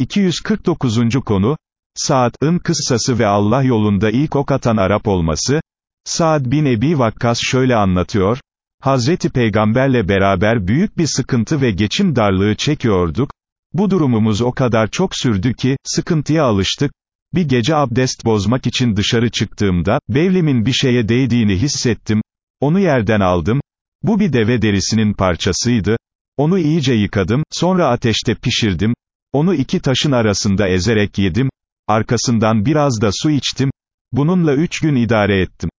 249. konu, Saad'ın kıssası ve Allah yolunda ilk ok atan Arap olması, Saad bin Ebi Vakkas şöyle anlatıyor, Hazreti Peygamberle beraber büyük bir sıkıntı ve geçim darlığı çekiyorduk, bu durumumuz o kadar çok sürdü ki, sıkıntıya alıştık, bir gece abdest bozmak için dışarı çıktığımda, bevlimin bir şeye değdiğini hissettim, onu yerden aldım, bu bir deve derisinin parçasıydı, onu iyice yıkadım, sonra ateşte pişirdim, onu iki taşın arasında ezerek yedim, arkasından biraz da su içtim, bununla üç gün idare ettim.